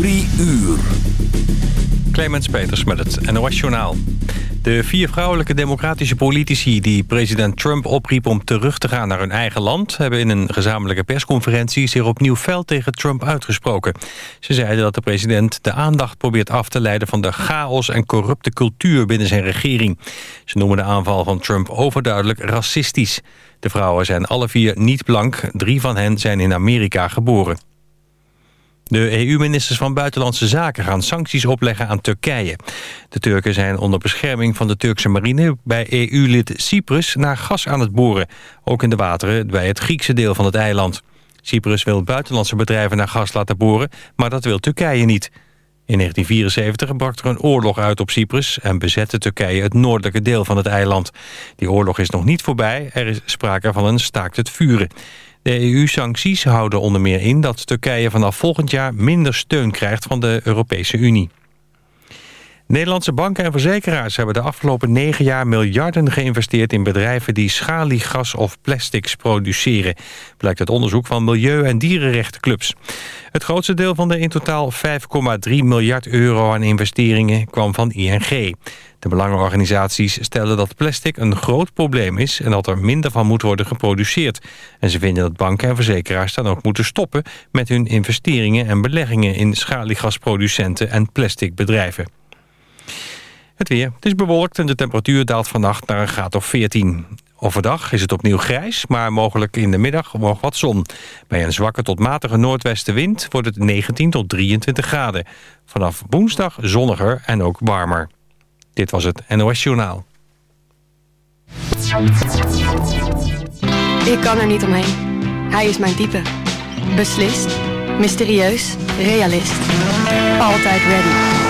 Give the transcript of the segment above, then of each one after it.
Drie uur. Clemens Peters met het NOS Journaal. De vier vrouwelijke democratische politici die president Trump opriep om terug te gaan naar hun eigen land... hebben in een gezamenlijke persconferentie zich opnieuw fel tegen Trump uitgesproken. Ze zeiden dat de president de aandacht probeert af te leiden van de chaos en corrupte cultuur binnen zijn regering. Ze noemen de aanval van Trump overduidelijk racistisch. De vrouwen zijn alle vier niet blank, drie van hen zijn in Amerika geboren. De EU-ministers van Buitenlandse Zaken gaan sancties opleggen aan Turkije. De Turken zijn onder bescherming van de Turkse marine... bij EU-lid Cyprus naar gas aan het boren. Ook in de wateren bij het Griekse deel van het eiland. Cyprus wil buitenlandse bedrijven naar gas laten boren... maar dat wil Turkije niet. In 1974 brak er een oorlog uit op Cyprus... en bezette Turkije het noordelijke deel van het eiland. Die oorlog is nog niet voorbij. Er is sprake van een staakt het vuren. De EU-sancties houden onder meer in dat Turkije vanaf volgend jaar minder steun krijgt van de Europese Unie. Nederlandse banken en verzekeraars hebben de afgelopen negen jaar miljarden geïnvesteerd in bedrijven die schaliegas of plastics produceren, blijkt uit onderzoek van milieu- en dierenrechtenclubs. Het grootste deel van de in totaal 5,3 miljard euro aan investeringen kwam van ING. De belangenorganisaties stellen dat plastic een groot probleem is... en dat er minder van moet worden geproduceerd. En ze vinden dat banken en verzekeraars dan ook moeten stoppen... met hun investeringen en beleggingen in schaliegasproducenten en plasticbedrijven. Het weer. Het is bewolkt en de temperatuur daalt vannacht naar een graad of 14. Overdag is het opnieuw grijs, maar mogelijk in de middag nog wat zon. Bij een zwakke tot matige noordwestenwind wordt het 19 tot 23 graden. Vanaf woensdag zonniger en ook warmer. Dit was het NOS Journaal. Ik kan er niet omheen. Hij is mijn type. Beslist, mysterieus, realist. Altijd ready.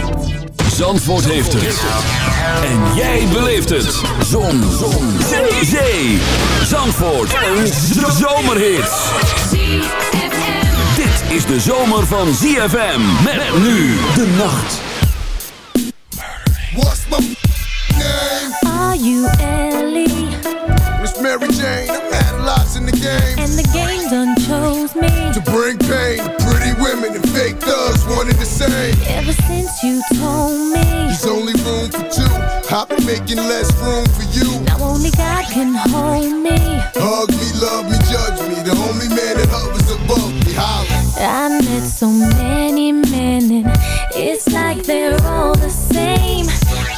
Zandvoort heeft het. En jij beleeft het. Zon. Zon. Zee. Zee. Zandvoort. Een zomerhit. Dit is de zomer van ZFM. Met nu de nacht. What's my name? Are you Ellie? Miss Mary Jane. I'm at lots in the game. And the game done chose me. To bring pain, women and fake thugs wanted the same. Ever since you told me. There's only room for two. I've been making less room for you. Now only God can hold me. Hug me, love me, judge me. The only man that hovers above me. Holla. I met so many men and it's like they're all the same.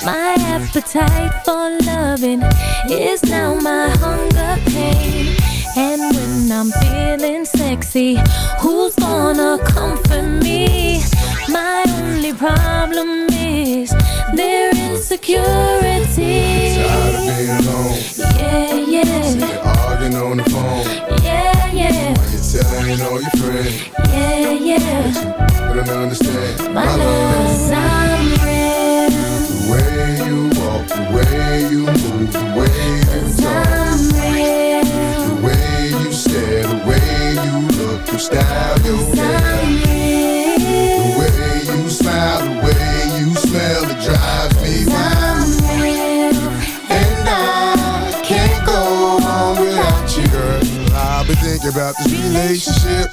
My appetite for loving is now my hunger pain. When I'm feeling sexy, who's gonna comfort me? My only problem is their insecurity. Tired of being alone. Yeah, yeah, of arguing on the phone. yeah, yeah, Why you telling all your friends? yeah, yeah. But I don't understand. My love about this relationship,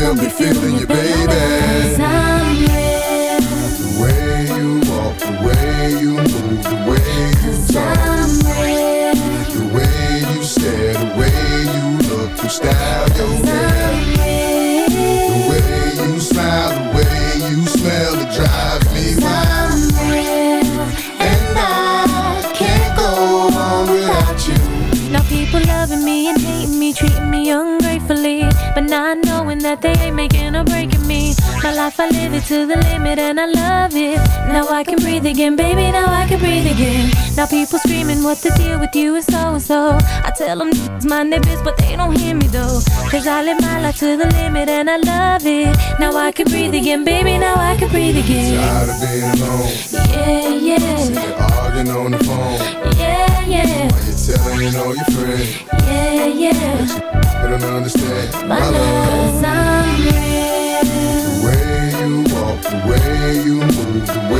be feeling you, baby. I live it to the limit and I love it. Now I can breathe again, baby, now I can breathe again. Now people screaming, what the deal with you and so and so. I tell them it's my biz, but they don't hear me though. Cause I live my life to the limit and I love it. Now I can breathe again, baby, now I can breathe again. Tired of being alone. Yeah, yeah. Of arguing on the phone. Yeah, yeah. Why you telling all your friends? Yeah, yeah. They don't understand My love, I'm way you move, the way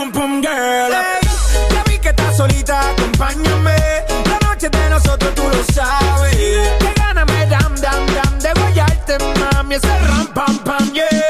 Boom boom girl. Hey, ya vi que estás solita, acompáñame. La noche de nosotros, tú lo sabes. Que gana me dam, dam, dam. De guayarte, mami, ese ram, pam, pam, yeah.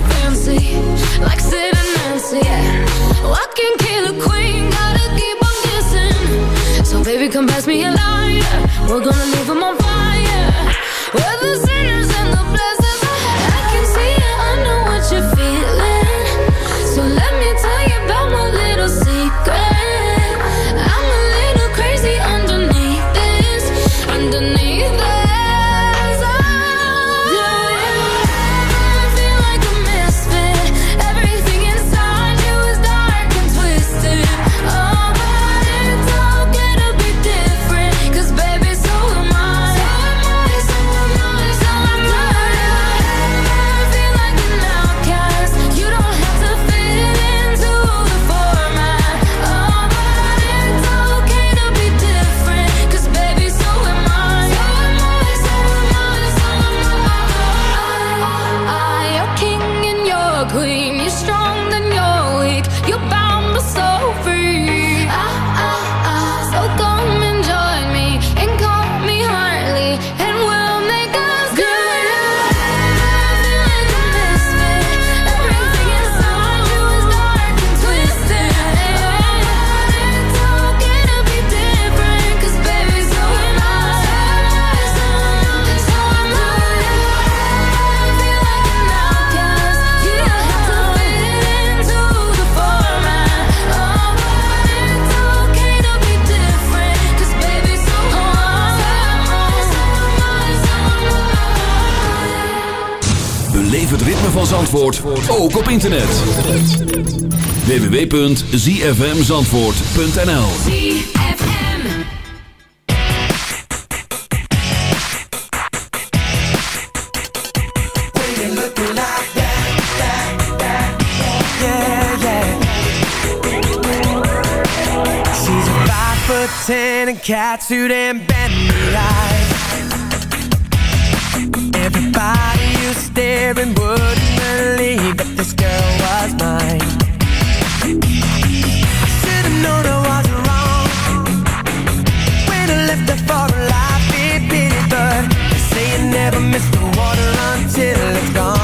fancy, like Sid and Nancy. Yeah. I can kill a queen, gotta keep on. So baby, come pass me a lighter. We're gonna leave them on fire. op internet. www.zfmzandvoort.nl and Everybody used to stare and wouldn't believe that this girl was mine. I should have known I was wrong when I left her for a life it did, but they say you never miss the water until it's gone.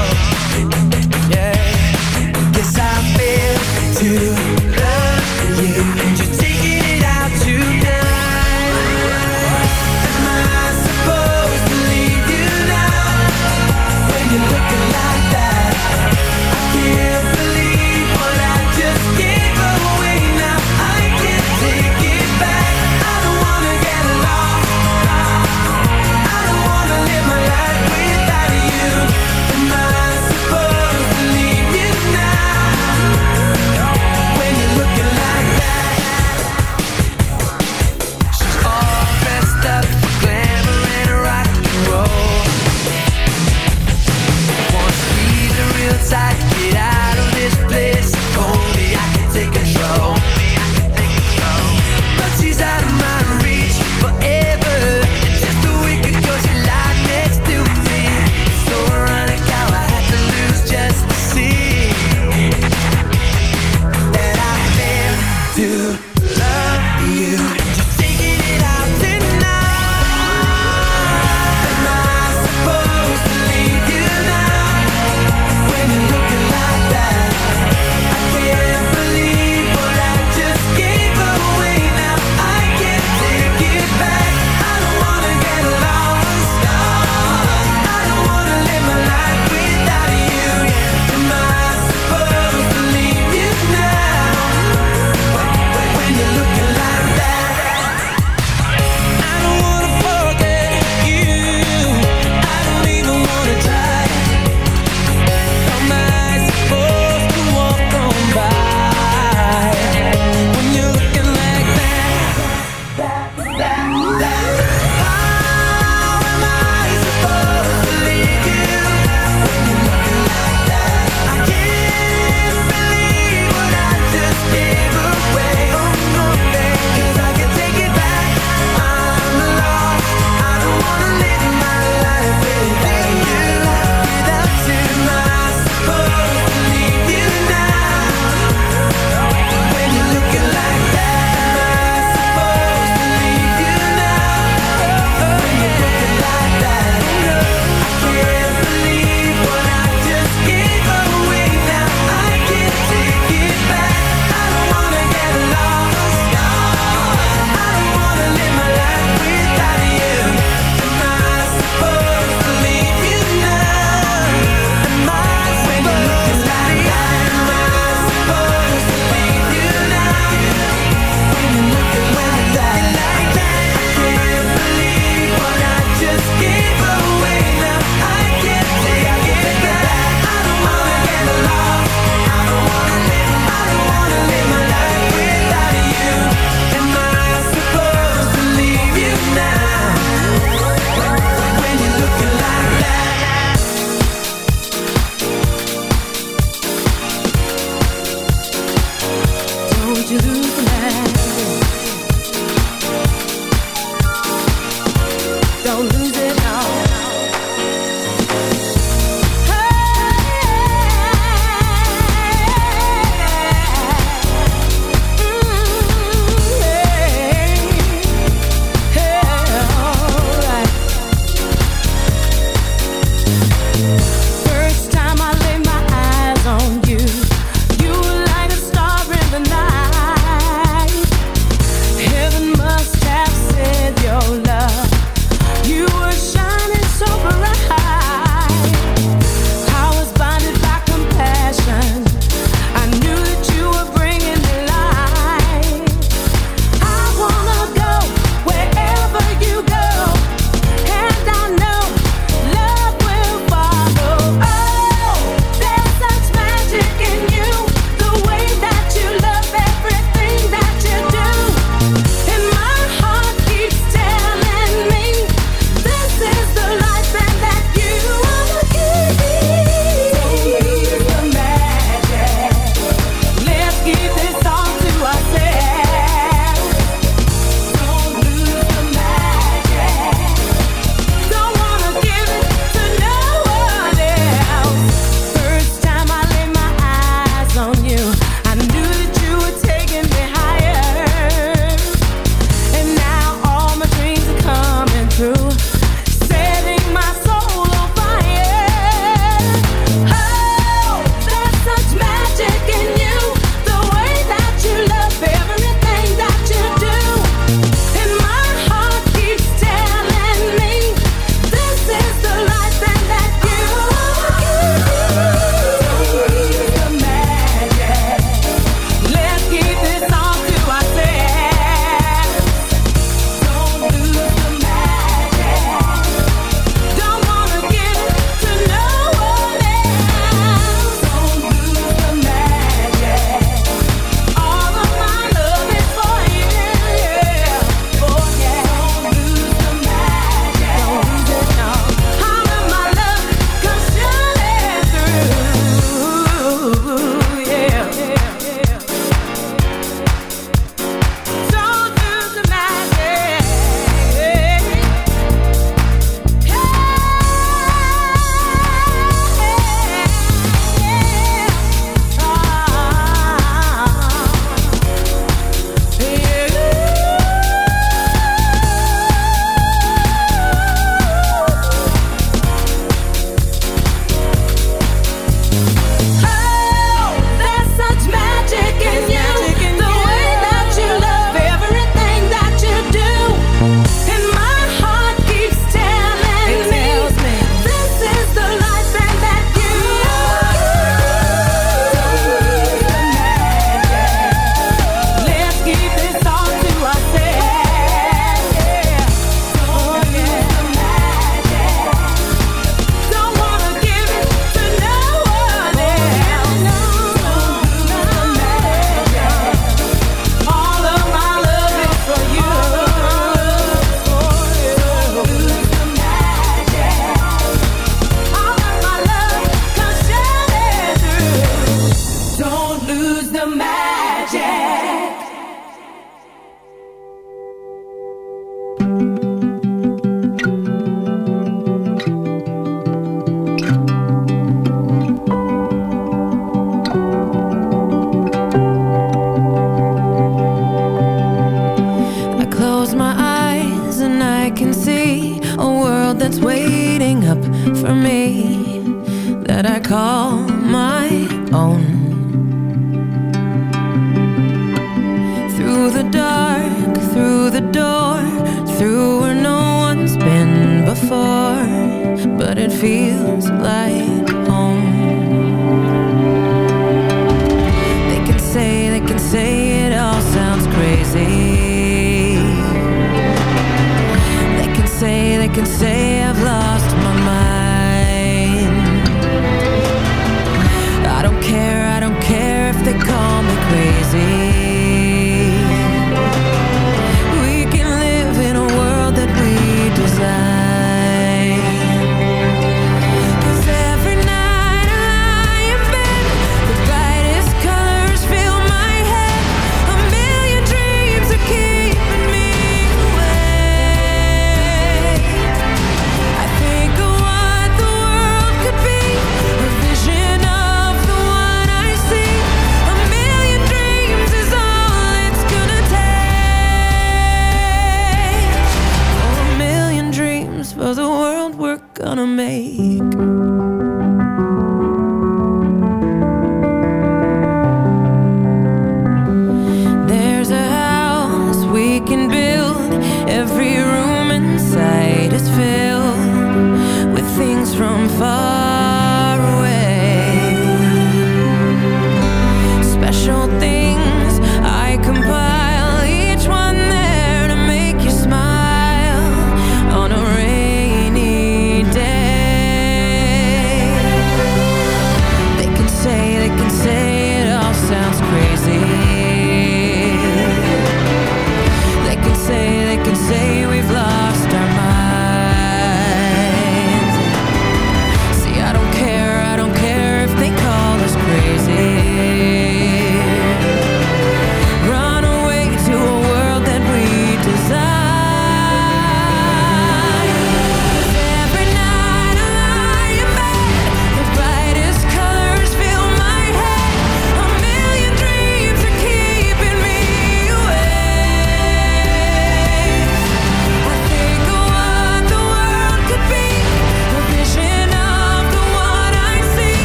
Gonna make.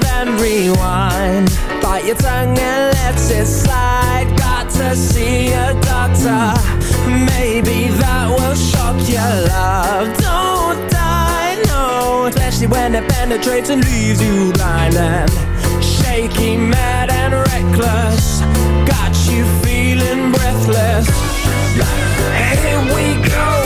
then rewind. Bite your tongue and let it slide. Got to see a doctor. Maybe that will shock your love. Don't die, no. Especially when it penetrates and leaves you blind and Shaky, mad and reckless. Got you feeling breathless. Here we go.